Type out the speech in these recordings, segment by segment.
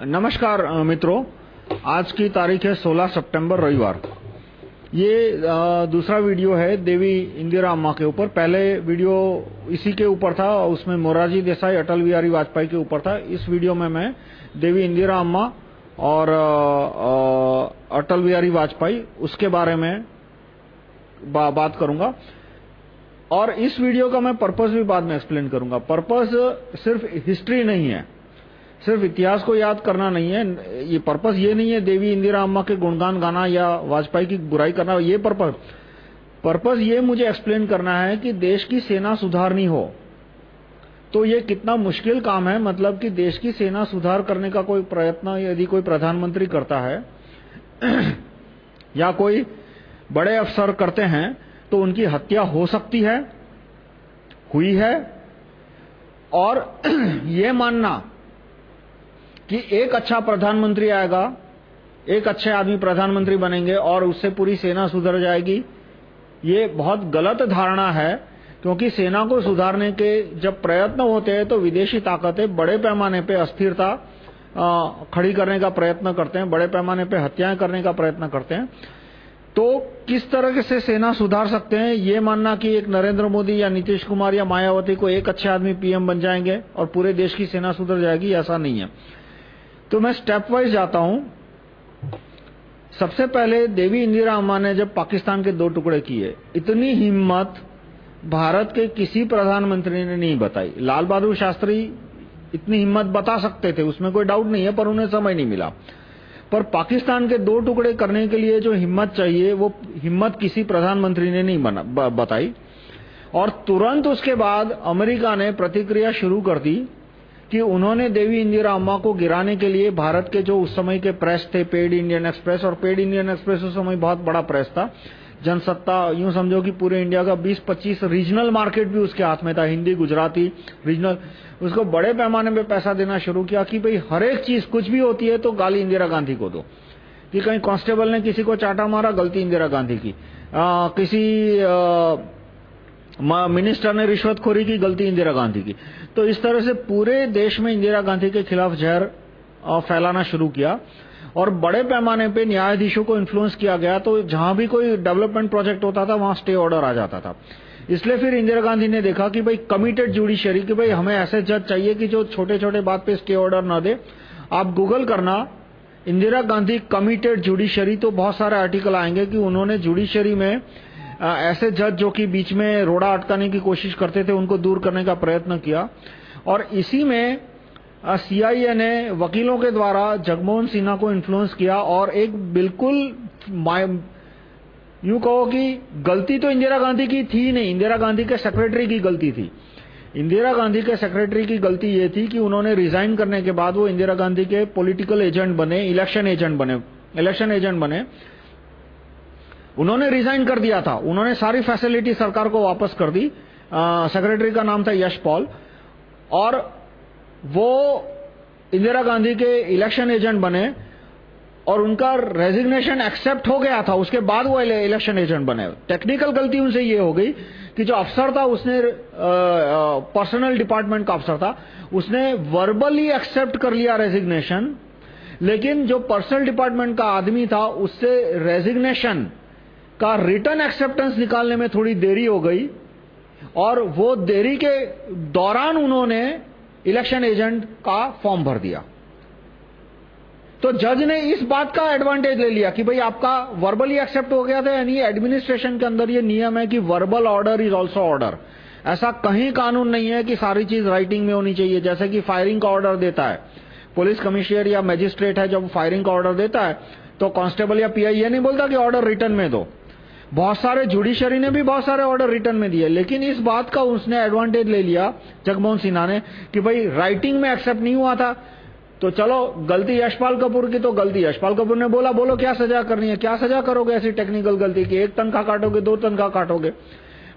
नमस्कार मित्रों। आज की तारीख है 16 सितंबर रविवार। ये दूसरा वीडियो है देवी इंदिरा अम्मा के ऊपर। पहले वीडियो इसी के ऊपर था उसमें मोरारजी देसाई अटल बिहारी वाजपेयी के ऊपर था। इस वीडियो में मैं देवी इंदिरा अम्मा और अटल बिहारी वाजपेयी उसके बारे में बा, बात करूँगा। और इस वीडियो का मैं पर्पस भी बाद में एक्सप्लेन करूँगा। पर्पस सिर्फ़ हिस्ट्री नहीं है। सिर्फ़ इतिहास को याद करना नहीं है, ये पर्पस ये नहीं है देवी इंदिरा अम्मा के गुणगान गाना या वाजपेयी की बुराई करना, ये पर्पस पर्पस ये मुझे एक्सप्लेन करना है कि देश की सेना सुधारनी हो तो ये कितना मुश्किल काम है मतलब कि देश की सेना सुधार करने का कोई प्रयत्न यदि कोई प्रधानमंत्री करता है, या कोई बड़े अफसर करते हैं तो उनकी हत्या हो सकती है, हुई है, और ये मानना कि एक अच्छा प्रधानमंत्री आएगा, एक अच्छे आदमी प्रधानमंत्री बनेंगे और उससे पूरी सेना सुधर जाएगी, ये बहुत गलत धारणा है, क्योंकि सेना को सुधारने के जब प्रयत्न होते हैं तो विदेशी ताकतें बड़े पैमाने पे अस्थिरता खड़ी करने का प्रयत्न करते हैं, बड़े पैमाने पे हत्याएँ करने का प्रयत्न करते हैं। तो किस तरह से सेना सुधार सकते हैं, ये मानना कि एक नरेंद्र मोदी या नीतीश कुमार या मायावती को एक अच्छे आदमी पीएम बन जाएँगे और पूरे देश की सेना सुधर जाएगी, ऐसा नहीं है। तो मैं स्टेप वाइज जाता हूँ। सबसे पहले देवी इंदिरा अम्मा ने जब पाकिस्तान के दो टुकड़े किए, इतनी हिम्मत भारत के किसी प्रधानमंत्री ने नहीं बताई। लाल बहादुर शास्त्री इतनी हिम्मत बता सकते थे, उसमें कोई डाउट नहीं है, पर उन्हें समय नहीं मिला। पर पाकिस्तान के दो टुकड़े करने के लिए जो हिम्मत चाहिए, वो हिम्मत किसी प्रधानमंत्री ने नहीं बताई। और तुरंत उसके बाद अमेरिका ने प्रतिक्रिया शुरू कर दी कि उन्होंने देवी इंदिरा अम्मा को गिराने के लिए भारत के जो उस समय के प्रेस थे पेड इंडियन एक्सप्रेस और पेड इंडियन एक्सप्रेस उस समय बहुत बड़ा प्रेस था। जनसत्ता यूँ समझो कि पूरे इंडिया का 20-25 रीजनल मार्केट भी उसके हाथ में था हिंदी गुजराती रीजनल उसको बड़े पैमाने पे पैसा देना शुरू किया कि भाई हर एक चीज़ कुछ भी होती है तो गाली इंदिरा गांधी को दो। कि कहीं कांस्टेबल ने किसी को चाटा मारा गलती इंदिरा गांधी की। आ, किसी आ, मिनिस्टर ने रिश्वतखोरी की, गलती इंदिरा गांधी की। तो इस तरह से पूरे देश में इंदिरा गांधी के खिलाफ जहर फैलाना शुरू किया और बड़े पैमाने पे न्यायाधीशों को इन्फ्लुएंस किया गया। तो जहाँ भी कोई डेवलपमेंट प्रोजेक्ट होता था, वहाँ स्टे ऑर्डर आ जाता था। इसलिए फिर इंदिरा गांधी ने देखा कि भाई कमिटेड जुडिशरी कि भाई हमें ऐसे जज चाहिए कि जो छोटे छोटे बात पे स्टे ऑर्डर ना दे। आप गूगल करना, इंदिरा गांधी कमिटेड जुडिशरी तो बहुत सारे आर्टिकल आएँगे कि उन्होंने जुडिशरी में ऐसे जज जो कि बीच में रोड़ा अटकाने की कोशिश करते थे, उनको दूर करने का प्रयत्न किया। और इसी में सीआईए ने वकीलों के द्वारा जगमोहन सिन्हा को इन्फ्लुएंस किया और एक बिल्कुल यूँ कहो कि गलती तो इंदिरा गांधी की थी नहीं, इंदिरा गांधी के सेक्रेटरी की गलती थी। इंदिरा गांधी के सेक्रेटरी की गलती ये थी कि उन्होंने रिजाइन करने के बाद वो इंदिरा गांधी के पॉलिटिकल एजेंट बने इलेक्शन एजेंट बने इलेक्शन एजेंट बने। उन्होंने रिजाइन कर दिया था। उन्होंने सारी फैसिलिटी सरकार को वापस कर दी। सेक्रेटरी का नाम था यश पॉल। और वो इंदिरा गांधी के इलेक्शन एजेंट बने और उनका रेजिग्नेशन एक्सेप्ट हो गया था। उसके बाद वो इलेक्शन एजेंट बने। टेक्निकल गलती उनसे ये हो गई कि जो अफसर था, उसने पर्सनल डिपार्टमेंट का अफसर था। उसने वर्बली एक्सेप्ट कर लिया रेजिग्नेशन लेकिन जो पर्सनल डिपार्टमेंट का आदमी था, उससे रेजिग्नेशन का रिटर्न एक्सेप्टेंस निकालने में थोड़ी देरी हो गई और वो देरी के दौरान उन्होंने इलेक्शन एजेंट का फॉर्म भर दिया। तो जज ने इस बात का एडवांटेज ले लिया कि भाई आपका वर्बली एक्सेप्ट हो गया था, यानी एडमिनिस्ट्रेशन के अंदर ये नियम है कि verbal order is also order ऐसा कहीं कानून नहीं है कि सारी चीज़ राइटिंग में होनी चाहिए, जैसे कि फायरिंग का ऑर्डर देता है। पुलिस कमिश्नर या मैजिस्ट्रेट है, जब फायरिंग का ऑर्डर देता है तो कांस्टेबल या पीआई ये नहीं बोलता कि ऑर्डर रिटर्न में दो। बहुत सारे जुडिशरी ने भी बहुत सारे ऑर्डर रिटर्न में दिए, लेकिन इस बात का उसने एडवांटेज ले लिया जगमोहन सिन्हा ने कि भाई राइटिंग में एक्सेप्ट नहीं हुआ था। तो चलो, गलती यशपाल कपूर की तो गलती। यशपाल कपूर ने बोला, बोलो क्या सजा करनी है? क्या सजा करोगे ऐसी टेक्निकल गलती की? एक तनखा काटोगे, दो तनख्वाह काटोगे।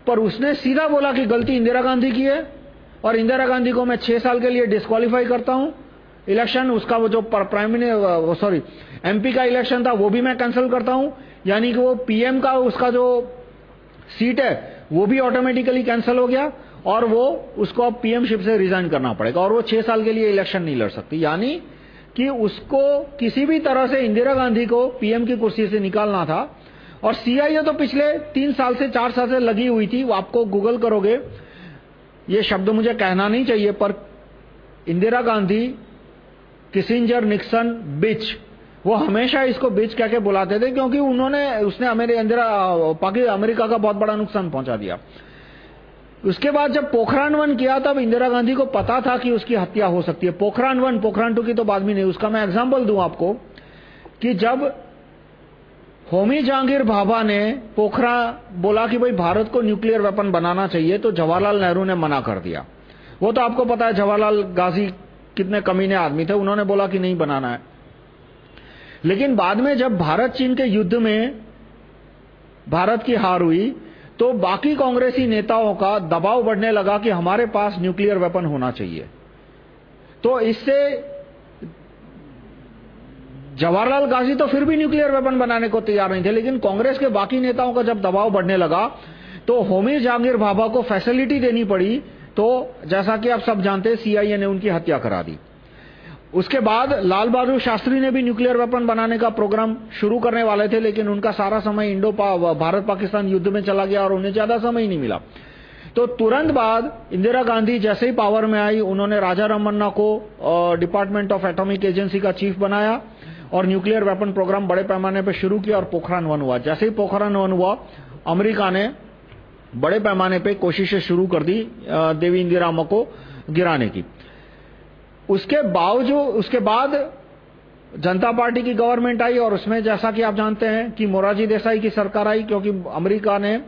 पर उसने सीधा बोला कि गलती इंदिरा गांधी की है, और इंदिरा गांधी को मैं छह साल के लिए डिस्कालीफाई करता हूँ। इलेक्शन उसका वो जो प्राइम मिनिस्टर सॉरी एमपी का इलेक्शन था, वो भी मैं कैंसिल करता हूँ। यानी कि वो पीएम का उसका जो सीट है, वो भी ऑटोमेटिकली कैंसिल हो गया और वो उसको अब पीएम शिप से रिजाइन करना पड़ेगा और वो छह साल के लिए इलेक्शन नहीं लड़ सकती। यानी कि उसको किसी भी तरह से इंदिरा गांधी को पीएम की कुर्सी से निकालना था और सीआईए तो पिछले तीन साल से चार साल से लगी हुई थी। वो आपको गूगल करोगे, ये शब्द मुझे कहना नहीं चाहिए, पर Indira Gandhi, Kissinger, Nixon, bitch वो हमेशा इसको बीच कह के बुलाते थे क्योंकि उन्होंने, उसने इंदिरा पाकिस्तान अमेरिका का बहुत बड़ा नुकसान पहुँचा दिया। उसके बाद जब पोखरान वन किया, तब इंदिरा गांधी को पता था कि उसकी हत्या हो सकती है। पोखरान वन पोखरान टू की तो बाद भी नहीं उसका मैं एग्जांपल दूँ आपको कि जब होमी जहांगीर भाभा ने पोखरा बोला कि भाई भारत को न्यूक्लियर वेपन बनाना चाहिए तो जवाहरलाल नेहरू ने मना कर दिया। वो तो आपको पता है जवाहरलाल गाजी कितने कमीने आदमी थे। उन्होंने बोला कि नहीं बनाना है। लेकिन बाद में जब भारत चीन के युद्ध में भारत की हार हुई तो बाकी कांग्रेसी नेताओं का दबाव बढ़ने लगा कि हमारे पास न्यूक्लियर वेपन होना चाहिए। तो इससे जवाहरलाल गांधी तो फिर भी न्यूक्लियर वेपन बनाने को तैयार नहीं थे, लेकिन कांग्रेस के बाकी नेताओं का जब दबाव बढ़ने लगा तो होमी जहांगीर भाभा को फैसिलिटी देनी पड़ी। तो जैसा कि आप सब जानते हैं सीआईए ने उनकी हत्या करा दी। उसके बाद लाल बहादुर शास्त्री ने भी न्यूक्लियर वेपन बनाने का प्रोग्राम शुरू करने वाले थे लेकिन उनका सारा समय इंडो पा, भारत पाकिस्तान युद्ध में चला गया और उन्हें ज़्यादा समय ही नहीं मिला। तो तुरंत बाद इंदिरा गांधी जैसे ही पावर में आई उन्होंने राजा रमन्ना को डिपार्टमेंट ऑफ़ एटॉमिक एजेंसी का चीफ बनाया और न्यूक्लियर वेपन प्रोग्राम बड़े पैमाने पर शुरू किया और पोखरान वन हुआ। जैसे ही पोखरान वन हुआ अमेरिका ने बड़े पैमाने पर कोशिशें शुरू कर दी देवी इंदिरा को गिराने की। उसके बावजूद, उसके बाद जनता पार्टी की गवर्नमेंट आई और उसमें जैसा कि आप जानते हैं कि मोरारजी देसाई की सरकार आई क्योंकि अमेरिका ने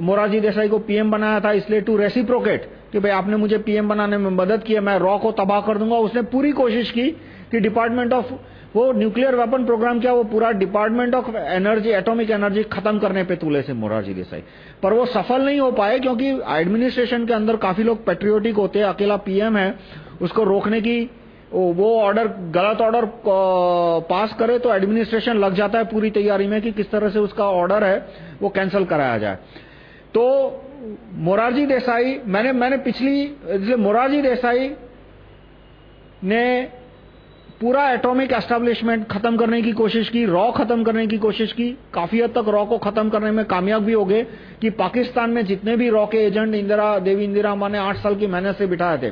मोरारजी देसाई को पीएम बनाया था, इसलिए टू रेसिप्रोकेट कि भाई आपने मुझे पीएम बनाने में मदद की है, मैं रॉ को तबाह कर दूँगा। उसने पूरी कोशिश की कि डिपार्टमेंट ऑफ़ वो न्यूक्लियर वेपन प्रोग्राम क्या, वो पूरा department of energy atomic energy खत्म करने पे तुले से मोरारजी देसाई। पर वो सफल नहीं हो पाए क्योंकि एडमिनिस्ट्रेशन के अंदर काफ़ी लोग पेट्रियोटिक होते हैं, अकेला पीएम है उसको रोकने की, वो ऑर्डर गलत ऑर्डर पास करे तो एडमिनिस्ट्रेशन लग जाता है पूरी तैयारी में कि किस तरह से उसका ऑर्डर है, वो कैंसिल कराया जाए। तो मोरारजी देसाई, मैंने मैंने पिछली मोरारजी देसाई ने पूरा एटॉमिक एस्टेब्लिशमेंट खत्म करने की कोशिश की रॉ खत्म करने की कोशिश की, काफ़ी हद तक रॉ को खत्म करने में कामयाब भी हो गए कि पाकिस्तान में जितने भी रॉ के एजेंट इंदिरा, देवी इंदिरा अम्मा ने आठ साल की मेहनत से बिठाए थे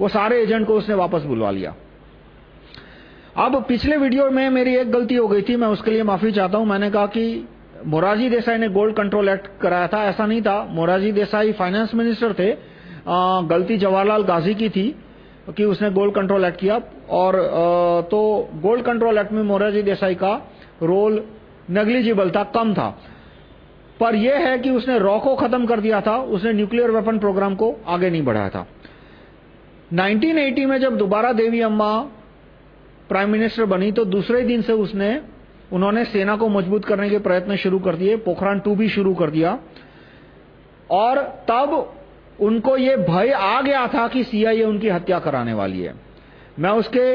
वो सारे एजेंट को उसने वापस बुलवा लिया। अब पिछले वीडियो में मेरी एक गलती हो गई थी मैं उसके लिए माफ़ी चाहता हूँ। मैंने कहा कि मोरारजी देसाई ने गोल्ड कंट्रोल एक्ट कराया था ऐसा नहीं था। मोरारजी देसाई फाइनेंस मिनिस्टर थे। आ, गलती जवाहरलाल गाजी की थी कि उसने गोल्ड कंट्रोल एक्ट किया। और आ, तो गोल्ड कंट्रोल एक्ट में मोरारजी देसाई का रोल नेग्लिजिबल था कम था। पर यह है कि उसने रॉ को खत्म कर दिया था उसने न्यूक्लियर वेपन प्रोग्राम को आगे नहीं बढ़ाया था। 1980 में जब दोबारा देवी अम्मा प्राइम मिनिस्टर बनी तो दूसरे दिन से उसने, उन्होंने सेना को मज़बूत करने के प्रयत्न शुरू कर दिए, पोखरान टू भी शुरू कर दिया। और तब उनको ये भय आ गया था कि सीआईए उनकी हत्या कराने वाली है। मैं उसके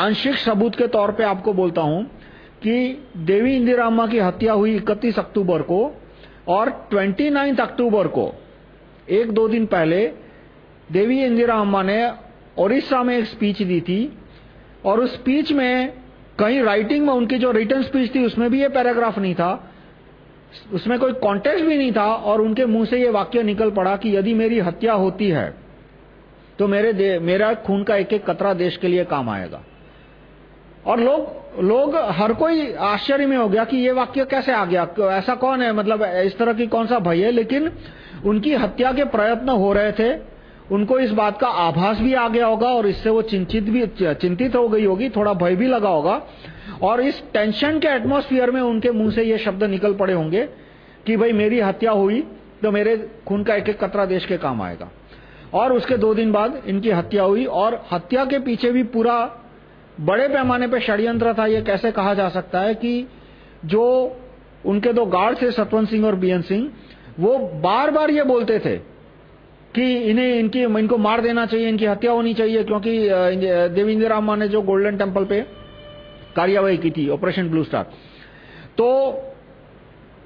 आंशिक सबूत के तौर पे आपको बोलता हूँ कि देवी इंदिरा अम्मा की हत्या हुई 31 अक्टूबर को और 29 अक्टूबर को, एक दो दिन पहले देवी इंदिरा अम्मा ने ओडिशा में एक स्पीच दी थी और उस स्पीच में कहीं राइटिंग में उनकी जो रिटर्न स्पीच थी, उसमें भी ये पैराग्राफ नहीं था। उसमें कोई कॉन्टेक्स्ट भी नहीं था और उनके मुँह से ये वाक्य निकल पड़ा कि यदि मेरी हत्या होती है तो मेरे मेरा खून का एक एक कतरा देश के लिए काम आएगा। और लोग लोग हर कोई आश्चर्य में हो गया कि ये वाक्य कैसे आ गया। ऐसा कौन है? मतलब इस तरह की कौन सा भय है? लेकिन उनकी हत्या के प्रयत्न हो रहे थे। उनको इस बात का आभास भी आ गया होगा और इससे वो चिंतित भी, चिंतित हो गई होगी, थोड़ा भय भी लगा होगा। और इस टेंशन के एटमॉस्फेयर में उनके मुँह से ये शब्द निकल पड़े होंगे कि भाई मेरी हत्या हुई तो मेरे खून का एक एक कतरा देश के काम आएगा। और उसके दो दिन बाद इनकी हत्या हुई और हत्या के पीछे भी पूरा बड़े पैमाने पर षड्यंत्र था, ये कैसे कहा जा सकता है कि जो उनके दो गार्ड थे, सतवंत सिंह और बीएन सिंह, वो बार बार ये बोलते थे कि इन्हें, इनकी, इनको मार देना चाहिए, इनकी हत्या होनी चाहिए, क्योंकि देवी इंदिरा अम्मा ने जो गोल्डन टेंपल पे कार्यवाही की थी ऑपरेशन ब्लू स्टार तो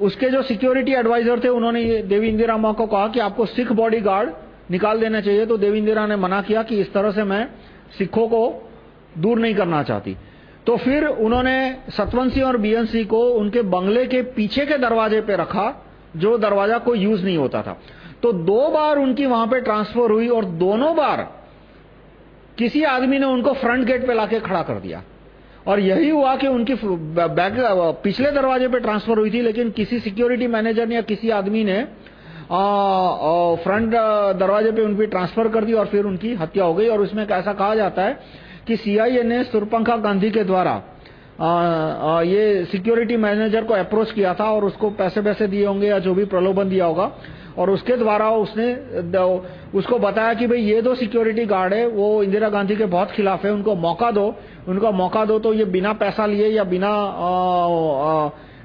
उसके जो सिक्योरिटी एडवाइजर थे, उन्होंने देवी इंदिरा अम्मा को कहा कि आपको सिख बॉडीगार्ड निकाल देना चाहिए। तो देवी इंदिरा ने मना किया कि इस तरह से मैं सिखों को दूर नहीं करना चाहती। तो फिर उन्होंने सतवंशी और बीएनसी को उनके बंगले के पीछे के दरवाजे पे रखा, जो दरवाज़ा कोई यूज़ नहीं होता था। तो दो बार उनकी वहाँ पे ट्रांसफ़र हुई और दोनों बार किसी आदमी ने उनको फ्रंट गेट पे लाके खड़ा कर दिया। और यही हुआ कि उनकी बैक पिछले दरवाजे पे ट्रांसफ़र हुई थी लेकिन किसी सिक्योरिटी मैनेजर ने या किसी आदमी ने आ, आ, फ्रंट दरवाजे पे उनकी ट्रांसफ़र कर दी और फिर उनकी हत्या हो गई। और उसमें ऐसा कहा जाता है कि सीआईए ने सुरपंखा गांधी के द्वारा ये सिक्योरिटी मैनेजर को अप्रोच किया था और उसको पैसे पैसे दिए होंगे या जो भी प्रलोभन दिया होगा। और उसके द्वारा उसने उसको बताया कि भाई ये दो सिक्योरिटी गार्ड है, वो इंदिरा गांधी के बहुत खिलाफ है, उनको मौका दो। उनको मौका दो तो ये बिना पैसा लिए या बिना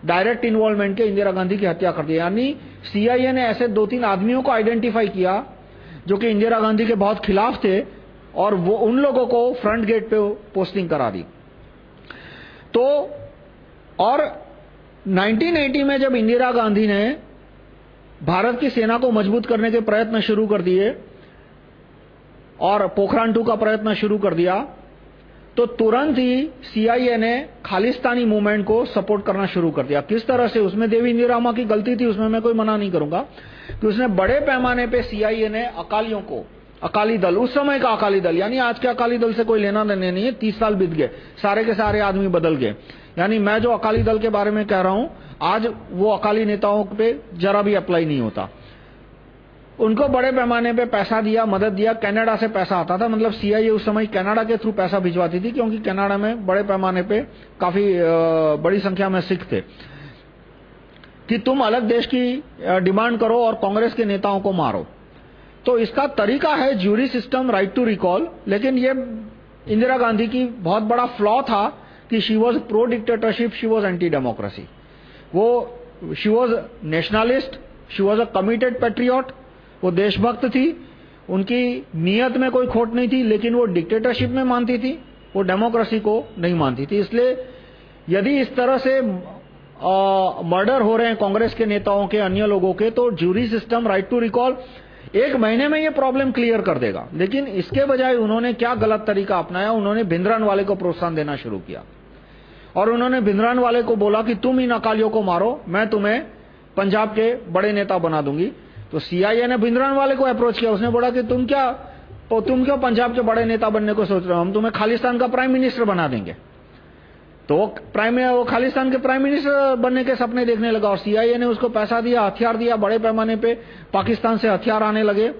डायरेक्ट इन्वॉल्वमेंट के इंदिरा गांधी की हत्या कर दी। यानी सीआईए ने ऐसे दो तीन आदमियों को आइडेंटिफाई किया, जो कि इंदिरा गांधी के बहुत खिलाफ थे, और वो उन लोगों को फ्रंट गेट पे पोस्टिंग करा दी। तो और 1980 में जब इंदिरा गांधी ने भारत की सेना को मज़बूत करने के प्रयत्न शुरू कर दिए, और पोखरान टू का प्रयत्न शुरू कर दिया तो तुरंत ही सीआईए ने खालिस्तानी मूवमेंट को सपोर्ट करना शुरू कर दिया। किस तरह से? उसमें देवी इंदिरामा की गलती थी, उसमें मैं कोई मना नहीं करूँगा। कि उसने बड़े पैमाने पे सीआईए ने अकालियों को अकाली दल उस समय का अकाली दल यानी आज के अकाली दल से कोई लेना देना नहीं है, तीस साल बीत गए, सारे के सारे आदमी बदल गए। यानी मैं जो अकाली दल के बारे में कह रहा हूँ, आज वो अकाली नेताओं पे जरा भी अप्लाई नहीं होता। उनको बड़े पैमाने पे पैसा दिया, मदद दिया, कनाडा से पैसा आता था मतलब सीआईए उस समय कनाडा के थ्रू पैसा भिजवाती थी, क्योंकि कनाडा में बड़े पैमाने पे काफ़ी बड़ी संख्या में सिख थे। कि तुम अलग देश की डिमांड करो और कांग्रेस के नेताओं को मारो। तो इसका तरीका है jury system right to recall लेकिन ये इंदिरा गांधी की बहुत बड़ा फ्लॉ था कि she was pro dictatorship she was anti democracy वो she was nationalist she was a committed patriot वो देशभक्त थी, उनकी नीयत में कोई खोट नहीं थी, लेकिन वो डिक्टेटरशिप में मानती थी, वो डेमोक्रेसी को नहीं मानती थी। इसलिए यदि इस तरह से मर्डर हो रहे हैं कांग्रेस के नेताओं के, अन्य लोगों के तो jury system right to recall एक महीने में ये प्रॉब्लम क्लियर कर देगा। लेकिन इसके बजाय उन्होंने क्या गलत तरीका अपनाया? उन्होंने भिंद्रन वाले को प्रोत्साहन देना शुरू किया। और उन्होंने भिंद्रन वाले को बोला कि तुम इन अकालियों को मारो, मैं तुम्हें पंजाब के बड़े नेता बना दूँगी। तो सीआईए ने भिंद्रन वाले को अप्रोच किया। उसने बोला कि तुम क्या, तुम क्यों पंजाब के बड़े नेता बनने को सोच रहे हो? हम तुम्हें खालिस्तान का प्राइम मिनिस्टर बना देंगे। तो वो प्राइम वो खालिस्तान के प्राइम मिनिस्टर बनने के सपने देखने लगा और सीआईए ने उसको पैसा दिया, हथियार दिया बड़े पैमाने पे, पाकिस्तान से हथियार आने लगे।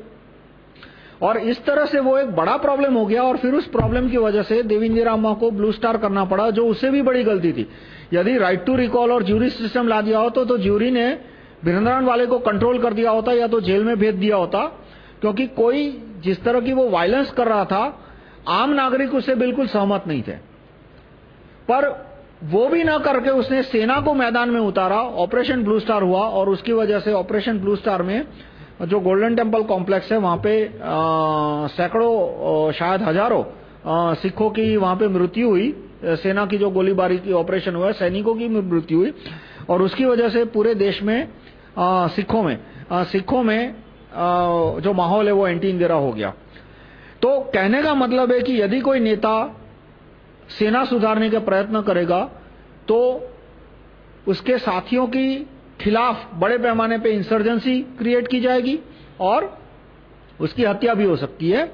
और इस तरह से वो एक बड़ा प्रॉब्लम हो गया और फिर उस प्रॉब्लम की वजह से देवेंद्र रामा को ब्लू स्टार करना पड़ा, जो उससे भी बड़ी गलती थी। यदि राइट टू रिकॉल और ज्यूरी सिस्टम ला दिया होता तो ज्यूरी ने भिरंद्रान वाले को कंट्रोल कर दिया होता या तो जेल में भेज दिया होता, क्योंकि कोई जिस तरह की वो वायलेंस कर रहा था, आम नागरिक उससे बिल्कुल सहमत नहीं थे। पर वो भी ना करके उसने सेना को मैदान में उतारा ऑपरेशन ब्लू स्टार हुआ और उसकी वजह से ऑपरेशन ब्लू स्टार में जो गोल्डन टेंपल कॉम्प्लेक्स है वहाँ पे सैकड़ों शायद हज़ारों सिखों की वहाँ पे मृत्यु हुई। सेना की जो गोलीबारी की ऑपरेशन हुआ सैनिकों की मृत्यु हुई और उसकी वजह से पूरे देश में आ, सिखों में आ, सिखों में आ, जो माहौल है वो एंटी इंदिरा हो गया। तो कहने का मतलब है कि यदि कोई नेता सेना सुधारने का प्रयत्न करेगा तो उसके साथियों की खिलाफ बड़े पैमाने पे इंसर्जेंसी क्रिएट की जाएगी और उसकी हत्या भी हो सकती है।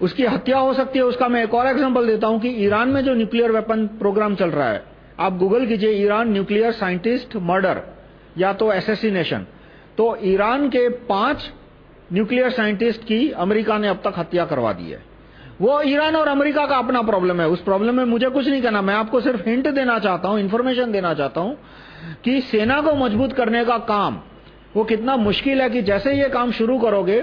उसकी हत्या हो सकती है, उसका मैं एक और एग्जांपल देता हूँ कि ईरान में जो न्यूक्लियर वेपन प्रोग्राम चल रहा है, आप गूगल कीजिए, ईरान न्यूक्लियर साइंटिस्ट मर्डर या तो एसेसिनेशन तो ईरान के पाँच न्यूक्लियर साइंटिस्ट की अमेरिका ने अब तक हत्या करवा दी है। वो ईरान और अमेरिका का अपना प्रॉब्लम है। उस प्रॉब्लम में मुझे कुछ नहीं कहना मैं आपको सिर्फ़ हिंट देना चाहता हूँ इन्फॉर्मेशन देना चाहता हूँ कि सेना को मज़बूत करने का काम, वो कितना मुश्किल है कि जैसे ये काम शुरू करोगे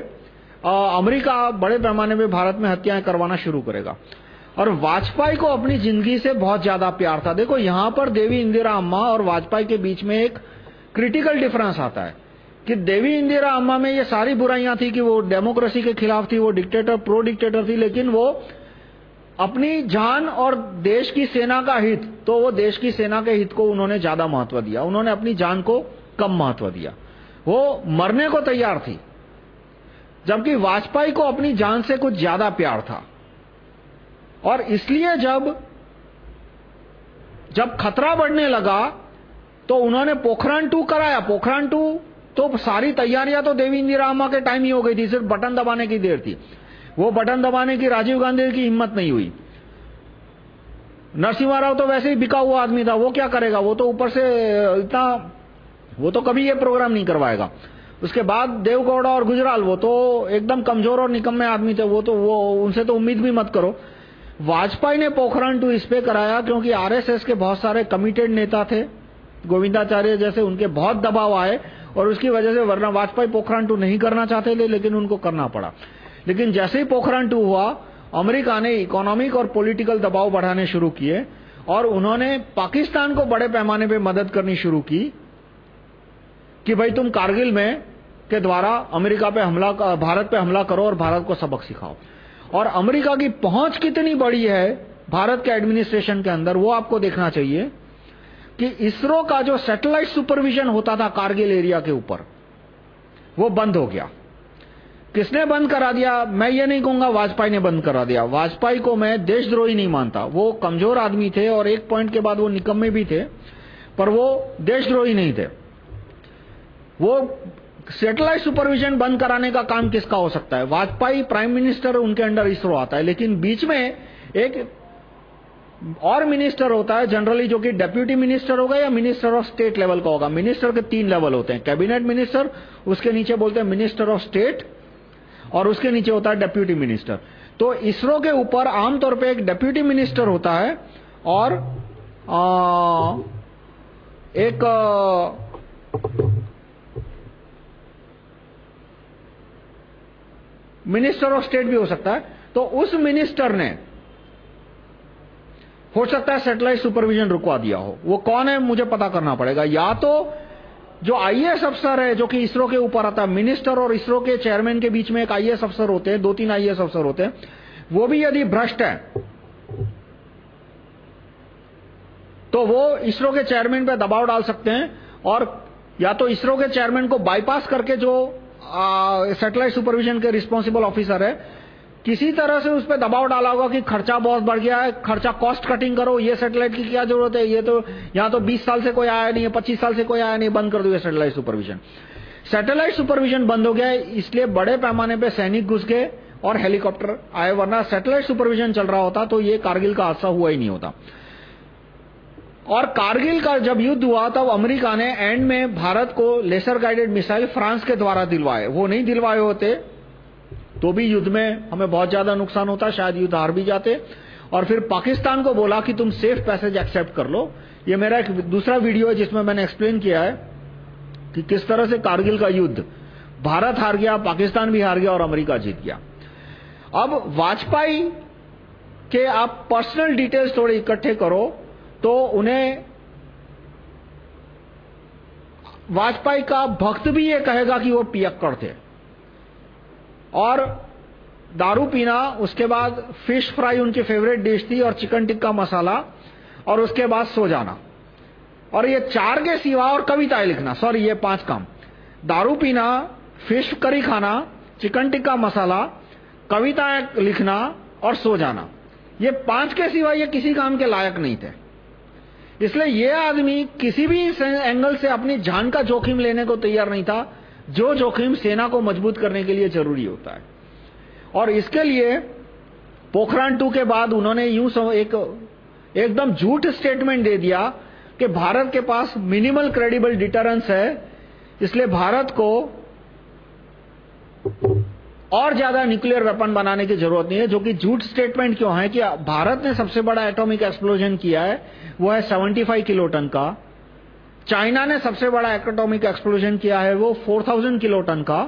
अमेरिका बड़े पैमाने में भारत में हत्याएँ करवाना शुरू करेगा। और वाजपेयी को अपनी ज़िंदगी से बहुत ज़्यादा प्यार था। देखो, यहाँ पर देवी इंदिरा अम्मा और वाजपेयी के बीच में एक क्रिटिकल डिफरेंस आता है। कि देवी इंदिरा अम्मा में ये सारी बुराइयाँ थी कि वो डेमोक्रेसी के खिलाफ थी, वो डिक्टेटर प्रो डिक्टेटर थी, लेकिन वो अपनी जान और देश की सेना का हित तो वो देश की सेना के हित को उन्होंने ज़्यादा महत्व दिया। उन्होंने अपनी जान को कम महत्व दिया। वो मरने को तैयार थी, जबकि वाजपेयी को अपनी जान से कुछ ज़्यादा प्यार था। और इसलिए जब जब खतरा बढ़ने लगा तो उन्होंने पोखरण टू कराया। पोखरण टू तो सारी तैयारियाँ तो देवी इंदिरा के टाइम ही हो गई थी, सिर्फ़ बटन दबाने की देर थी। वो बटन दबाने की राजीव गांधी की हिम्मत नहीं हुई। नरसिम्हा राव तो वैसे ही बिका हुआ आदमी था, वो क्या करेगा? वो तो ऊपर से इतना, वो तो कभी ये प्रोग्राम नहीं करवाएगा। उसके बाद देवगौड़ा और गुजराल, वो तो एकदम कमज़ोर और निकम्मे आदमी थे, वो तो वो, उनसे तो उम्मीद भी मत करो। वाजपेयी ने पोखरण टू इस पे कराया, क्योंकि आरएसएस के बहुत सारे कमिटेड नेता थे। गोविंदाचार्य जैसे उनके बहुत दबाव आए और उसकी वजह से वरना वाजपेयी पोखरण टू नहीं करना चाहते थे, लेकिन उनको करना पड़ा। लेकिन जैसे ही पोखरण टू हुआ, अमेरिका ने इकोनॉमिक और पॉलिटिकल दबाव बढ़ाने शुरू किए और उन्होंने पाकिस्तान को बड़े पैमाने पर मदद करनी शुरू की कि भाई तुम कारगिल में के द्वारा अमेरिका पे हमला भारत पे हमला करो और भारत को सबक सिखाओ। और अमेरिका की पहुँच कितनी बड़ी है, भारत के एडमिनिस्ट्रेशन के अंदर, वो आपको देखना चाहिए। कि इसरो का जो सैटेलाइट सुपरविजन होता था कारगिल एरिया के ऊपर, वो बंद हो गया। किसने बंद करा दिया? मैं ये नहीं कहूँगा, वाजपेयी ने बंद करा दिया। वाजपेयी को मैं देशद्रोही नहीं मानता। वो कमज़ोर आदमी थे और एक पॉइंट के बाद वो निकम्मे भी थे, पर वो देशद्रोही नहीं थे। वो सैटेलाइट सुपरविजन बंद कराने का काम किसका हो सकता है? वाजपेयी प्राइम मिनिस्टर उनके अंडर इसरो आता है। लेकिन बीच में एक और मिनिस्टर होता है जनरली जो कि डेप्यूटी मिनिस्टर होगा या मिनिस्टर ऑफ़ स्टेट लेवल का होगा। मिनिस्टर के तीन लेवल होते हैं। कैबिनेट मिनिस्टर उसके नीचे बोलते हैं मिनिस्टर ऑफ़ स्टेट और उसके नीचे होता है डेप्यूटी मिनिस्टर तो इसरो के ऊपर आमतौर पे एक डेप्यूटी मिनिस्टर होता है और आ, एक मिनिस्टर ऑफ़ स्टेट भी हो सकता है। तो उस मिनिस्टर ने हो सकता है सैटेलाइट सुपरविजन रुकवा दिया हो। वो कौन है, मुझे पता करना पड़ेगा। या तो जो आईएएस अफसर है, जो कि इसरो के ऊपर आता है मिनिस्टर और इसरो के चेयरमैन के बीच में एक आईएएस अफसर होते हैं दो तीन आईएएस अफसर होते हैं, वो भी यदि भ्रष्ट है तो वो इसरो के चेयरमैन पे दबाव डाल सकते हैं और या तो इसरो के चेयरमैन को बाईपास करके जो सैटेलाइट सुपरविजन के रिस्पॉन्सिबल ऑफिसर है किसी तरह से उस पर दबाव डाला होगा कि खर्चा बहुत बढ़ गया है, खर्चा कॉस्ट कटिंग करो, ये सैटेलाइट की क्या ज़रूरत है? ये तो यहाँ तो 20 साल से कोई आया नहीं है 25 साल से कोई आया नहीं, बंद कर दो ये सैटेलाइट सुपरविजन सैटेलाइट सुपरविजन बंद हो गया है, इसलिए बड़े पैमाने पर सैनिक घुस गए और हेलीकॉप्टर आए, वरना सैटेलाइट सुपरविजन चल रहा होता तो ये कारगिल का हादसा हुआ ही नहीं होता। और कारगिल का जब युद्ध हुआ, तब अमेरिका ने एंड में भारत को लेसर गाइडेड मिसाइल फ्रांस के द्वारा दिलवाए। वो नहीं दिलवाए होते तो भी युद्ध में हमें बहुत ज़्यादा नुकसान होता शायद युद्ध हार भी जाते। और फिर पाकिस्तान को बोला कि तुम सेफ़ पैसेज एक्सेप्ट कर लो। ये मेरा एक दूसरा वीडियो है जिसमें मैंने एक्सप्लेन किया है कि किस तरह से कारगिल का युद्ध। भारत हार गया, पाकिस्तान भी हार गया और अमेरिका जीत गया। अब वाजपेयी के आप पर्सनल डिटेल्स थोड़े इकट्ठे करो तो उन्हें वाजपेयी का भक्त भी ये कहेगा कि वो पियक्कड़ थे। और दारू पीना, उसके बाद फ़िश फ्राई उनकी फेवरेट डिश थी और चिकन टिक्का मसाला और उसके बाद सो जाना। और ये चार के सिवा और कविताएँ लिखना। सॉरी ये पाँच काम। दारू पीना फ़िश करी खाना चिकन टिक्का मसाला कविताएँ लिखना और सो जाना। ये पाँच के सिवा ये किसी काम के लायक नहीं थे। इसलिए ये आदमी किसी भी एंगल से अपनी जान का जोखिम लेने को तैयार नहीं था। जो जोखिम सेना को मज़बूत करने के लिए ज़रूरी होता है। और इसके लिए पोखरान टू के बाद उन्होंने यूँ एक, एकदम झूठ स्टेटमेंट दे दिया कि भारत के पास मिनिमल क्रेडिबल डिटरेंस है, इसलिए भारत को और ज़्यादा न्यूक्लियर वेपन बनाने की ज़रूरत नहीं है, जो कि झूठ स्टेटमेंट क्यों है कि भारत ने सबसे बड़ा एटॉमिक एक्सप्लोजन किया है, वो है 75 किलोटन का। चाइना ने सबसे बड़ा एटॉमिक एक्सप्लोजन किया है वो 4000 किलोटन का,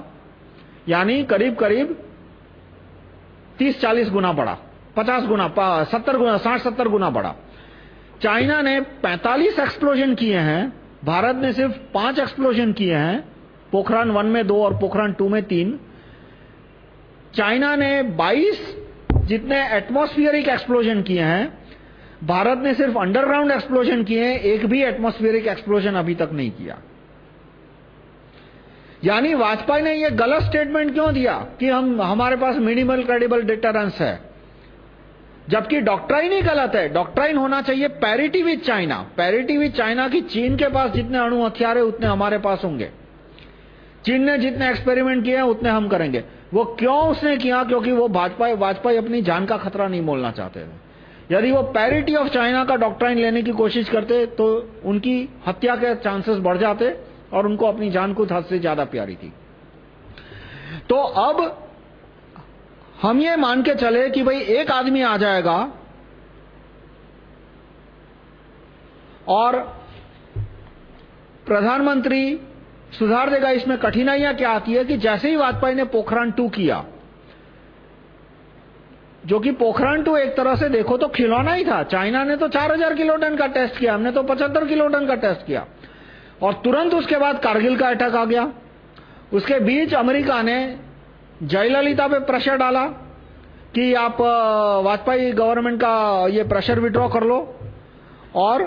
यानी करीब करीब 30-40 गुना बड़ा 50 गुना 70 गुना 60-70 गुना बड़ा। चाइना ने 45 एक्सप्लोजन किए हैं, भारत ने सिर्फ़ 5 एक्सप्लोजन किए हैं पोखरान वन में दो और पोखरान टू में तीन। चाइना ने 22 जितने एटमॉस्फियरिक एक्सप्लोजन किए हैं भारत ने सिर्फ़ अंडरग्राउंड एक्सप्लोजन किए हैं, एक भी एटमॉस्फेरिक एक्सप्लोजन अभी तक नहीं किया। यानी वाजपेयी ने यह गलत स्टेटमेंट क्यों दिया कि हम, हमारे पास मिनिमल क्रेडिबल डिटरेंस है? जबकि डॉक्ट्राइन ही गलत है। डॉक्ट्राइन होना चाहिए parity with China parity with China की चीन के पास जितने अणु हथियार है, उतने हमारे पास होंगे। चीन ने जितने एक्सपेरिमेंट किए हैं, उतने हम करेंगे। वो क्यों उसने किया? क्योंकि वो भाजपा वाजपेयी अपनी जान का खतरा नहीं मोलना चाहते थे। यदि वो पैरिटी ऑफ़ चाइना का डॉक्ट्राइन लेने की कोशिश करते तो उनकी हत्या के चांसेस बढ़ जाते और उनको अपनी जान कुछ हद से ज़्यादा प्यारी थी। तो अब हम ये मान के चले कि भाई एक आदमी आ जाएगा और प्रधानमंत्री सुधार देगा, इसमें कठिनाइयाँ क्या आती है कि जैसे ही वाजपेयी ने पोखरण टू किया जो कि पोखरण टू एक तरह से देखो तो खिलौना ही था। चाइना ने तो 4000 किलो टन का टेस्ट किया, हमने तो 75 किलो टन का टेस्ट किया। और तुरंत उसके बाद कारगिल का अटैक आ गया। उसके बीच अमेरिका ने जयललिता पे प्रेशर डाला कि आप वाजपेयी गवर्नमेंट का ये प्रेशर विड्रॉ कर लो। और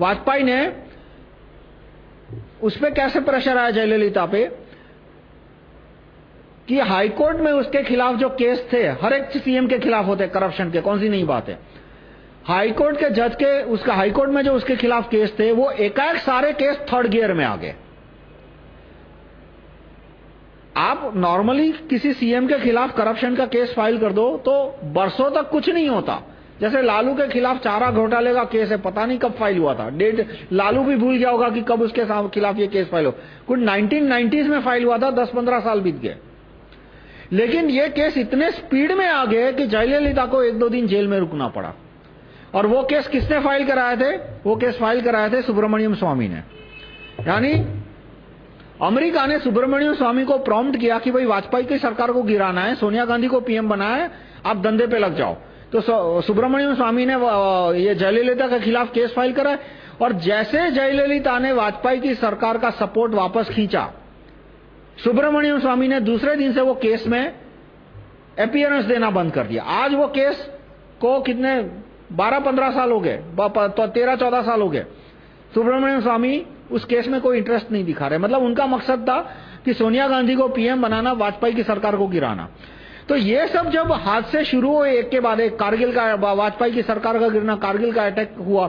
वाजपेयी ने उस पर कैसे प्रेशर आया जयललिता पे? कि हाईकोर्ट में उसके खिलाफ जो केस थे, हर एक सीएम के खिलाफ होते करप्शन के, कौन सी नहीं बात है? हाईकोर्ट के जज के, उसका हाईकोर्ट में जो उसके खिलाफ केस थे, वो एकाएक सारे केस थर्ड गियर में आ गए। आप नॉर्मली किसी सीएम के खिलाफ करप्शन का केस फ़ाइल कर दो तो बरसों तक कुछ नहीं होता। जैसे लालू के खिलाफ चारा घोटाले का केस है। पता नहीं कब फ़ाइल हुआ था। डेट लालू भी भूल गया होगा कि कब उसके खिलाफ ये केस फ़ाइल हो। कुछ 1990s में फ़ाइल हुआ था 10-15 साल बीत गए। लेकिन ये केस इतने स्पीड में आ गए कि जयललिता को एक दो दिन जेल में रुकना पड़ा। और वो केस किसने फ़ाइल कराए थे? वो केस फ़ाइल कराए थे सुब्रमण्यम स्वामी ने। यानी, अमेरिका ने सुब्रमण्यम स्वामी को प्रॉम्प्ट किया कि भाई वाजपेयी की सरकार को गिराना है, सोनिया गांधी को पीएम बनाया है, आप धंधे पे लग जाओ। तो सुब्रमण्यम स्वामी ने ये जयललिता के खिलाफ केस फ़ाइल करा और जैसे जयललिता ने वाजपेयी की सरकार का सपोर्ट वापस खींचा, सुब्रमण्यम स्वामी ने दूसरे दिन से वो केस में अपियरेंस देना बंद कर दिया। आज वो केस को कितने 12-15 साल हो गए तो 13-14 साल हो गए। सुब्रमण्यम स्वामी उस केस में कोई इंटरेस्ट नहीं दिखा रहे। मतलब उनका मकसद था कि सोनिया गांधी को पीएम बनाना, वाजपेयी की सरकार को गिराना। तो ये सब जब हाथ से शुरू हुए, एक के बाद एक कारगिल का, वाजपेयी की सरकार का गिरना, कारगिल का अटैक हुआ।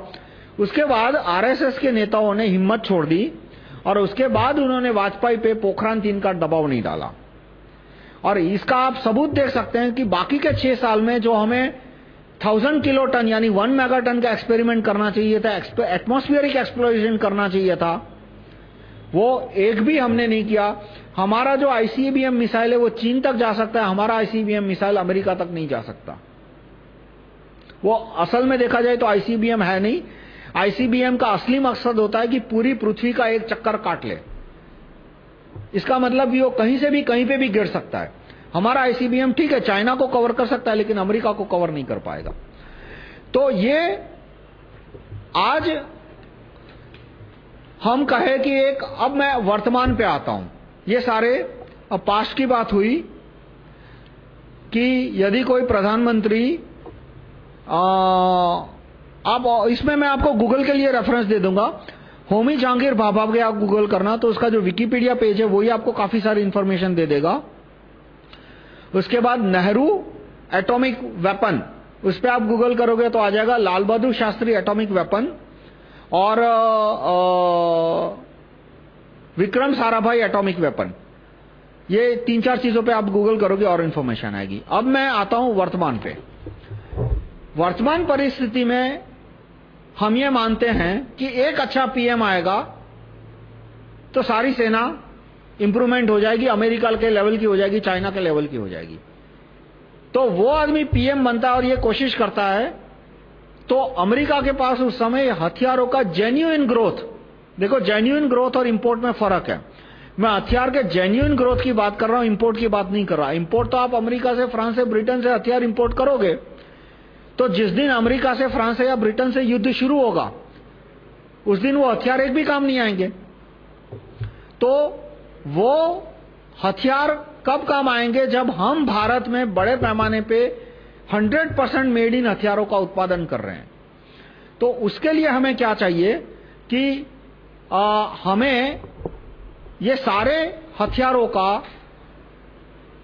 उसके बाद आरएसएस के नेताओं ने हिम्मत छोड़ दी और उसके बाद उन्होंने वाजपेयी पे पोखरान तीन का दबाव नहीं डाला। और इसका आप सबूत देख सकते हैं कि बाकी के छह साल में जो हमें थाउज़ेंड किलो टन, यानी वन मेगा टन का एक्सपेरिमेंट करना चाहिए था एटमोस्फियरिक एक्सप्लोरेशन करना चाहिए था वो एक भी हमने नहीं किया। हमारा जो आईसीबीएम मिसाइल है, वो चीन तक जा सकता है, हमारा आईसीबीएम मिसाइल अमेरिका तक नहीं जा सकता। वो असल में देखा जाए तो आईसीबीएम है नहीं। आईसीबीएम का असली मकसद होता है कि पूरी पृथ्वी का एक चक्कर काट ले। इसका मतलब वो कहीं से भी, कहीं पे भी गिर सकता है। हमारा आईसीबीएम ठीक है, चाइना को कवर कर सकता है, लेकिन अमेरिका को कवर नहीं कर पाएगा। तो ये आज हम कहे कि एक, अब मैं वर्तमान पे आता हूँ। ये सारे, अब पास्ट की बात हुई कि यदि कोई प्रधानमंत्री आप, इसमें मैं आपको गूगल के लिए रेफरेंस दे दूँगा। होमी जहांगीर भाभा के आप गूगल करना तो उसका जो विकिपीडिया पेज है, वही आपको काफ़ी सारी इंफॉर्मेशन दे देगा। उसके बाद नेहरू एटॉमिक वेपन उस पर आप गूगल करोगे तो आ जाएगा लाल बहादुर शास्त्री एटॉमिक वेपन और विक्रम साराभाई एटॉमिक वेपन। ये तीन चार चीज़ों पे आप गूगल करोगे और इंफॉर्मेशन आएगी। अब मैं आता हूँ वर्तमान पे। वर्तमान परिस्थिति में हम ये मानते हैं कि एक अच्छा पीएम आएगा तो सारी सेना इंप्रूवमेंट हो जाएगी, अमेरिका के लेवल की हो जाएगी, चाइना के लेवल की हो जाएगी। तो वो आदमी पीएम बनता है और ये कोशिश करता है तो अमेरिका के पास उस समय हथियारों का जेन्यून ग्रोथ देखो जेन्यून ग्रोथ और इंपोर्ट में फ़र्क है। मैं हथियार के जेन्यून ग्रोथ की बात कर रहा हूँ इंपोर्ट की बात नहीं कर रहा। इंपोर्ट तो आप अमेरिका से फ्रांस से ब्रिटेन से हथियार इंपोर्ट करोगे तो जिस दिन अमेरिका से फ्रांस से या ब्रिटेन से युद्ध शुरू होगा, उस दिन वो हथियार एक भी काम नहीं आएँगे। तो वो हथियार कब काम आएँगे? जब हम भारत में बड़े पैमाने पे 100% मेड इन हथियारों का उत्पादन कर रहे हैं। तो उसके लिए हमें क्या चाहिए कि आ, हमें ये सारे हथियारों का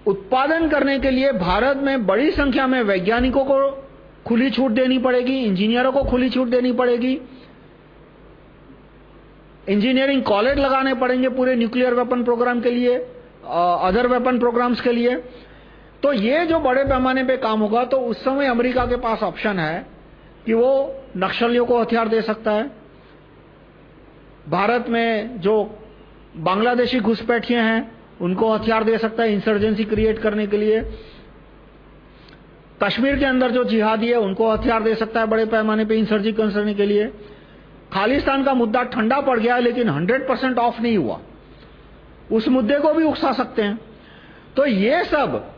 उत्पादन करने के लिए भारत में बड़ी संख्या में वैज्ञानिकों को खुली छूट देनी पड़ेगी इंजीनियरों को खुली छूट देनी पड़ेगी। इंजीनियरिंग कॉलेज लगाने पड़ेंगे पूरे न्यूक्लियर वेपन प्रोग्राम के लिए अदर वेपन प्रोग्राम्स के लिए। तो ये जो बड़े पैमाने पे काम होगा तो उस समय अमेरिका के पास ऑप्शन है कि वो नक्सलियों को हथियार दे सकता है। भारत में जो बांग्लादेशी घुसपैठिए हैं, उनको हथियार दे सकता है इंसर्जेंसी क्रिएट करने के लिए। कश्मीर के अंदर जो जिहादी है, उनको हथियार दे सकता है बड़े पैमाने पे इंसर्जी करने के लिए। खालिस्तान का मुद्दा ठंडा पड़ गया लेकिन 100% ऑफ़ नहीं हुआ। उस मुद्दे को भी उकसा सकते हैं। तो ये सब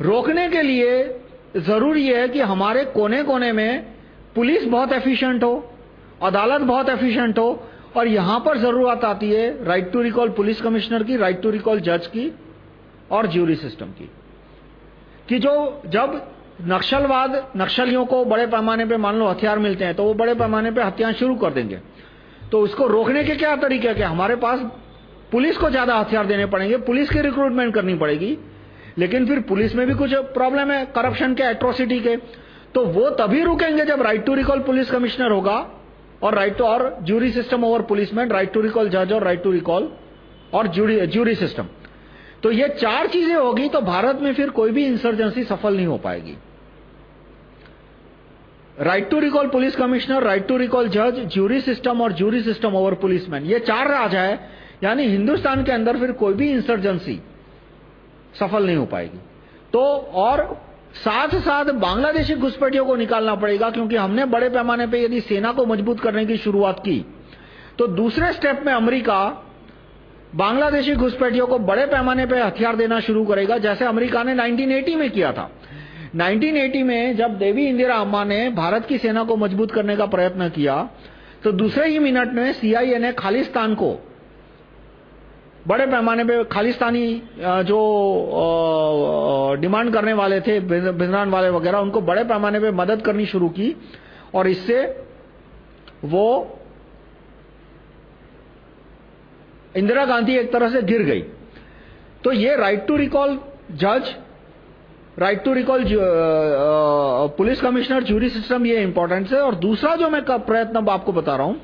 रोकने के लिए ज़रूरी है कि हमारे कोने-कोने में पुलिस बहुत एफिशिएंट हो। अदालत बहुत एफिशिएंट हो और यहाँ पर ज़रूरत आती है right to recall police commissioner की राइट टू रिकॉल जज की और ज्यूरी सिस्टम की। कि जो, जब नक्सलवाद नक्सलियों को बड़े पैमाने पे मान लो हथियार मिलते हैं तो वो बड़े पैमाने पे हथियार शुरू कर देंगे। तो उसको रोकने के क्या तरीके हैं हमारे पास पुलिस को ज़्यादा हथियार देने पड़ेंगे, पुलिस की रिक्रूटमेंट करनी पड़ेगी, लेकिन फिर पुलिस में भी कुछ प्रॉब्लम है करप्शन के एट्रोसिटी के। तो वो तभी रुकेंगे जब right to recall police commissioner होगा और राइट टू और jury system over policeman right to recall जज और राइट टू रिकॉल और ज्यूरी सिस्टम तो ये चार चीज़ें होगी तो भारत में फिर कोई भी इंसर्जेंसी सफल नहीं हो पाएगी। Right to recall police commissioner right to recall जज ज्यूरी सिस्टम और ज्यूरी सिस्टम ओवर पुलिसमैन ये चार राज है, यानी हिंदुस्तान के अंदर फिर कोई भी इंसर्जेंसी सफल नहीं हो पाएगी। तो और साथ साथ बांग्लादेशी घुसपैठियों को निकालना पड़ेगा, क्योंकि हमने बड़े पैमाने पे यदि सेना को मज़बूत करने की शुरुआत की तो दूसरे स्टेप में अमेरिका बांग्लादेशी घुसपैठियों को बड़े पैमाने पे हथियार देना शुरू करेगा, जैसे अमेरिका ने 1980 में किया था। 1980 में जब देवी इंदिरा अम्मा ने भारत की सेना को मज़बूत करने का प्रयत्न किया तो दूसरे ही मिनट में सीआईए ने खालिस्तान को बड़े पैमाने पे खालिस्तानी जो डिमांड करने वाले थे बिजरान वाले वगैरह, उनको बड़े पैमाने पे मदद करनी शुरू की और इससे वो इंदिरा गांधी एक तरह से गिर गई। तो ये राइट टू रिकॉल जज right to recall police commissioner jury system ये इंपॉर्टेंट है। और दूसरा जो मैं प्रयत्न आपको बता रहा हूँ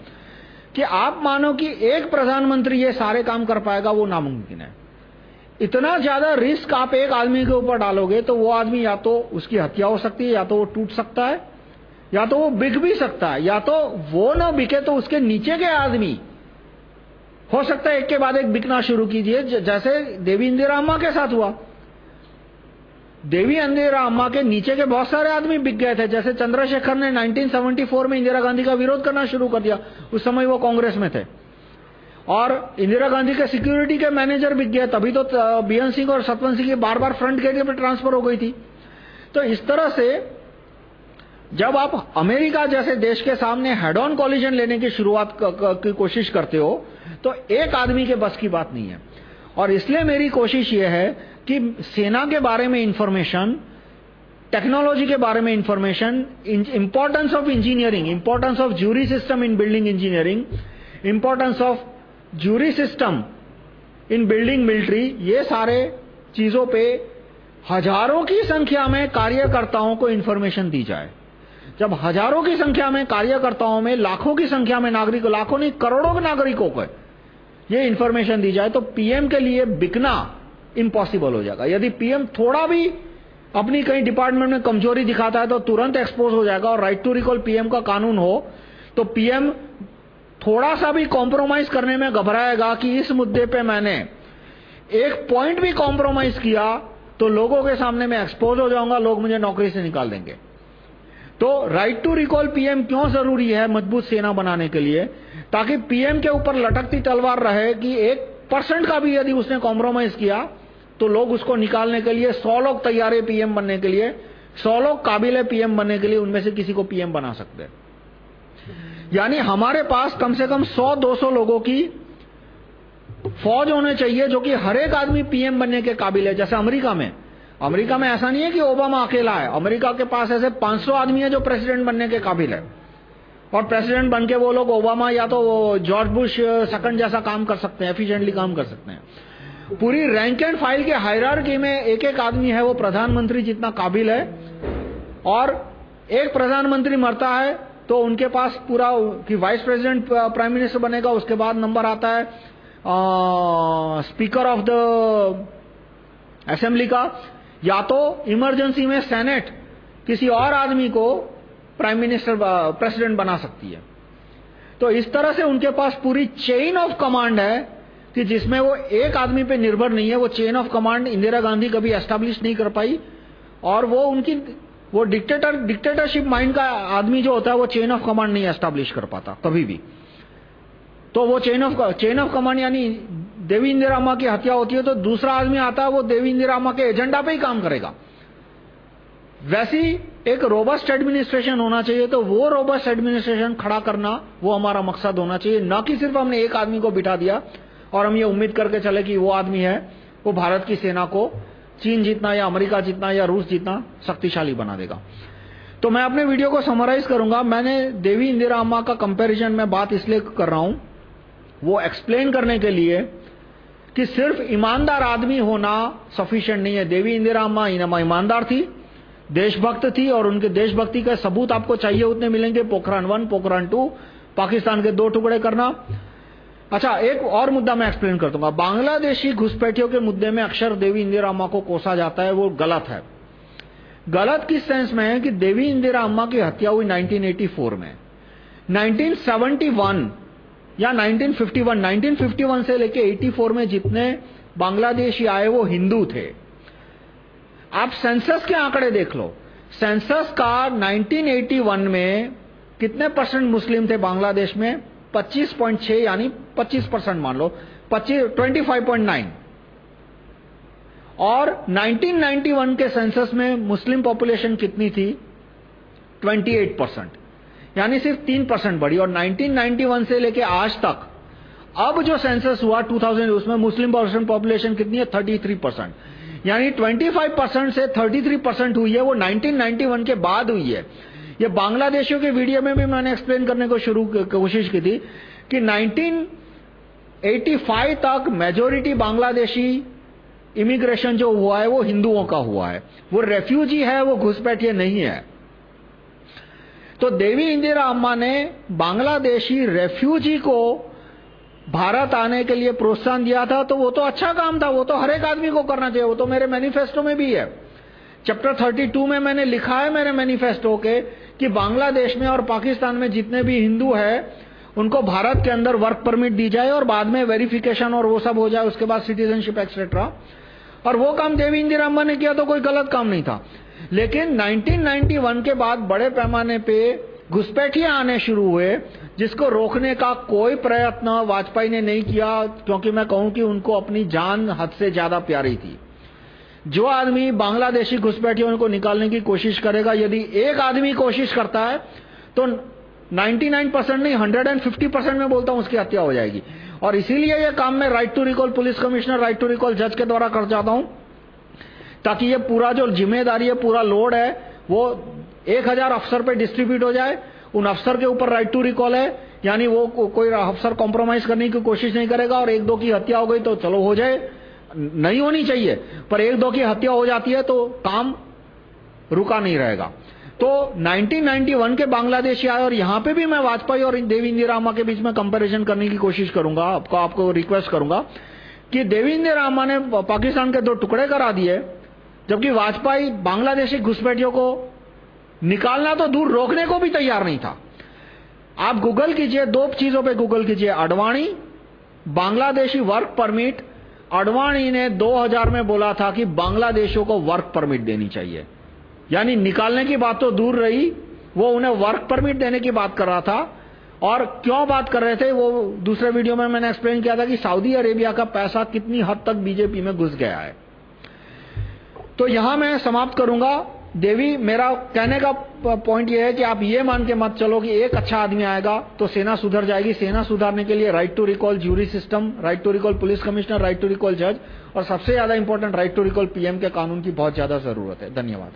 कि आप मानो कि एक प्रधानमंत्री ये सारे काम कर पाएगा, वो नामुमकिन है। इतना ज़्यादा रिस्क आप एक आदमी के ऊपर डालोगे तो वो आदमी या तो उसकी हत्या हो सकती है, या तो वो टूट सकता है, या तो वो बिक भी सकता है, या तो वो ना बिके तो उसके नीचे के आदमी। हो सकता है एक के बाद एक बिकना शुरू कीजिए जैसे देवी इंदिरा अम्मा के साथ हुआ। देवी अंधेरा, अम्मा के नीचे के बहुत सारे आदमी बिक गए थे। जैसे चंद्रशेखर ने 1974 में इंदिरा गांधी का विरोध करना शुरू कर दिया। उस समय वो कांग्रेस में थे। और इंदिरा गांधी के सिक्योरिटी के मैनेजर बिक गए। तभी तो बीएन सिंह और सतवंत सिंह की बार बार फ्रंट गेट पे ट्रांसफ़र हो गई थी। तो इस तरह से जब आप अमेरिका जैसे देश के सामने हेड ऑन कॉलिजन लेने की शुरुआत की कोशिश करते हो तो एक आदमी के बस की बात नहीं है। और इसलिए मेरी कोशिश यह है कि सेना के बारे में इंफॉर्मेशन टेक्नोलॉजी के बारे में information importance of engineering importance of jury system in building engineering importance of jury system in building military ये सारे चीज़ों पे हज़ारों की संख्या में कार्यकर्ताओं को इंफॉर्मेशन दी जाए। जब हज़ारों की संख्या में कार्यकर्ताओं में, लाखों की संख्या में नागरिक, लाखों नहीं, करोड़ों के नागरिकों को ये इंफॉर्मेशन दी जाए तो पीएम के लिए बिकना इम्पॉसिबल हो जाएगा। यदि पीएम थोड़ा भी अपनी कहीं डिपार्टमेंट में कमज़ोरी दिखाता है तो तुरंत एक्सपोज हो जाएगा। और राइट टू रिकॉल पीएम का कानून हो तो पीएम थोड़ा सा भी कॉम्प्रोमाइज करने में घबराएगा कि इस मुद्दे पे मैंने एक पॉइंट भी कॉम्प्रोमाइज किया तो लोगों के सामने मैं एक्सपोज हो जाऊँगा, लोग मुझे नौकरी से निकाल देंगे। तो राइट टू रिकॉल पीएम क्यों ज़रूरी है मज़बूत सेना बनाने के लिए? ताकि पीएम के ऊपर लटकती तलवार रहे कि एक परसेंट का भी यदि उसने कॉम्प्रोमाइज किया तो लोग उसको निकालने के लिए, सौ लोग तैयार है पीएम बनने के लिए, सौ लोग काबिल है पीएम बनने के लिए, उनमें से किसी को पीएम बना सकते हैं। यानी हमारे पास कम से कम सौ, दो सौ लोगों की फौज होने चाहिए, जो कि हर एक आदमी पीएम बनने के काबिल है, जैसे अमेरिका में। अमेरिका में ऐसा नहीं है कि ओबामा अकेला है। अमेरिका के पास ऐसे 500 आदमी है जो प्रेसिडेंट बनने के काबिल है। और प्रेसिडेंट बन के वो लोग ओबामा या तो जॉर्ज बुश सेकंड जैसा काम कर सकते हैं, एफिशिएंटली काम कर सकते हैं। पूरी रैंक एंड फ़ाइल के हायरार्की में एक एक आदमी है, वो प्रधानमंत्री जितना काबिल है। और एक प्रधानमंत्री मरता है तो उनके पास पूरा कि वाइस प्रेसिडेंट प्राइम मिनिस्टर बनेगा, उसके बाद नंबर आता है स्पीकर ऑफ़ द असेंबली का। या तो इमरजेंसी में सेनेट किसी और आदमी को प्राइम मिनिस्टर प्रेसिडेंट बना सकती है। तो इस तरह से उनके पास पूरी चेन ऑफ़ कमांड है कि जिसमें वो एक आदमी पे निर्भर नहीं है, वो chain of command Indira Gandhi कभी एस्टेब्लिश नहीं कर पाई और वो उनकी, वो डिक्टेटर डिक्टेटरशिप माइंड का आदमी जो होता है, वो चेन ऑफ़ कमांड नहीं एस्टेब्लिश कर पाता कभी भी। तो वो chain of chain of command यानी देवी इंदिरा अम्मा की हत्या होती है तो दूसरा आदमी आता है, वो देवी इंदिरा अम्मा के एजेंडा पे ही काम करेगा। वैसी एक रोबस्ट एडमिनिस्ट्रेशन होना चाहिए तो वो रोबस्ट एडमिनिस्ट्रेशन खड़ा करना वो हमारा मकसद होना चाहिए, न कि सिर्फ़ हमने एक आदमी को बिठा दिया। और हम ये उम्मीद करके चले कि वो आदमी है, वो भारत की सेना को चीन जितना या अमेरिका जितना या रूस जितना शक्तिशाली बना देगा। तो मैं अपने वीडियो को समराइज करूँगा। मैंने देवी इंदिरा अम्मा का कंपैरिजन में बात इसलिए कर रहा हूँ, वो एक्सप्लेन करने के लिए कि सिर्फ़ ईमानदार आदमी होना सफिशिएंट नहीं है। देवी इंदिरा अम्मा ईमानदार थी, देशभक्त थी और उनके देशभक्ति का सबूत आपको चाहिए, उतने मिलेंगे पोखरान वन, पोखरान टू, पाकिस्तान के दो टुकड़े करना। अच्छा एक और मुद्दा मैं एक्सप्लेन कर दूँगा बांग्लादेशी घुसपैठियों के मुद्दे में अक्षर देवी इंदिरा अम्मा को कोसा जाता है, वो गलत है। गलत किस सेंस में है कि देवी इंदिरा अम्मा की हत्या हुई 1984 में। 1971 या 1951 1951 से लेके 84 में जितने बांग्लादेशी आए, वो हिंदू थे। आप सेंसस के आंकड़े देख लो। सेंसस का 1981 में कितने परसेंट मुस्लिम थे बांग्लादेश में? 25.6 यानी 25 परसेंट मान लो 25.9 और 1991 के सेंसस में मुस्लिम पॉपुलेशन कितनी थी? 28 परसेंट यानी सिर्फ़ 3 परसेंट बढ़ी और 1991 से लेके आज तक, अब जो सेंसस हुआ 2000 उसमें मुस्लिम पॉपुलेशन कितनी है? 33 परसेंट यानी 25 परसेंट से 33 परसेंट हुई है, वो 1991 के बाद हुई है। ये बांग्लादेशियों के वीडियो में भी मैंने एक्सप्लेन करने को शुरू कोशिश की थी कि 1985 तक मेजोरिटी बांग्लादेशी इमिग्रेशन जो हुआ है, वो हिंदुओं का हुआ है। वो रेफ्यूजी है, वो घुसपैठिए नहीं है। तो देवी इंदिरा अम्मा ने बांग्लादेशी रेफ्यूजी को भारत आने के लिए प्रोत्साहन दिया था तो वो तो अच्छा काम था, वो तो हर एक आदमी को करना चाहिए, वो तो मेरे मैनिफेस्टो में भी है। चैप्टर 32 में मैंने लिखा है, मेरे मैनिफेस्टो के कि बांग्लादेश में और पाकिस्तान में जितने भी हिंदू हैं, उनको भारत के अंदर वर्क परमिट दी जाए और बाद में वेरिफिकेशन और वो सब हो जाए, उसके बाद सिटीजनशिप एक्सेट्रा और वो काम देवी इंदिरा अम्मा ने किया तो कोई गलत काम नहीं था। लेकिन 1991 के बाद बड़े पैमाने पे घुसपैठियाँ आने शुरू हुए, जिसको रोकने का कोई प्रयत्न वाजपेयी ने नहीं किया, क्योंकि मैं कहूँ कि उनको अपनी जान हद से ज़्यादा प्यारी थी। जो आदमी बांग्लादेशी घुसपैठियों को निकालने की कोशिश करेगा यदि एक आदमी कोशिश करता है तो 99 परसेंट नहीं 150 परसेंट में बोलता हूँ उसकी हत्या हो जाएगी। और इसीलिए यह काम मैं right to recall police commissioner right to recall जज के द्वारा कर जाता हूँ ताकि ये पूरा जो ज़िम्मेदारी है पूरा लोड है वो एक हज़ार अफसर पे डिस्ट्रीब्यूट हो जाए उन अफसर के ऊपर राइट टू रिकॉल है यानी वो को, कोई अफसर कॉम्प्रोमाइज करने की कोशिश नहीं करेगा और एक दो की हत्या हो गई तो चलो हो जाए। नहीं होनी चाहिए। पर एक दो की हत्या हो जाती है तो काम रुका नहीं रहेगा। तो 1991 के बांग्लादेशी आए और यहाँ पे भी मैं वाजपेयी और देवी अम्मा के बीच में कंपैरिजन करने की कोशिश करूँगा। आपको आपको रिक्वेस्ट करूँगा कि देवी अम्मा ने पाकिस्तान के दो टुकड़े करा दिए, जबकि वाजपेयी बांग्लादेशी घुसपैठियों को निकालना तो दूर रोकने को भी तैयार नहीं था। आप गूगल कीजिए, दो चीज़ों पर गूगल कीजिए। अडवाणी बांग्लादेशी वर्क परमिट अडवाणी ने 2000 में बोला था कि बांग्लादेशों को वर्क परमिट देनी चाहिए। यानी निकालने की बात तो दूर रही, वो उन्हें वर्क परमिट देने की बात कर रहा था। और क्यों बात कर रहे थे, वो दूसरे वीडियो में मैंने एक्सप्लेन किया था कि सऊदी अरेबिया का पैसा कितनी हद तक बीजेपी में घुस गया है। तो यहाँ मैं समाप्त करूँगा। देवी, मेरा कहने का पॉइंट यह है कि आप ये मान के मत चलो कि एक अच्छा आदमी आएगा तो सेना सुधर जाएगी। सेना सुधारने के लिए right to recall jury system right to recall police commissioner right to recall जज और सबसे ज़्यादा important right to recall PM के कानून की बहुत ज़्यादा ज़रूरत है। धन्यवाद।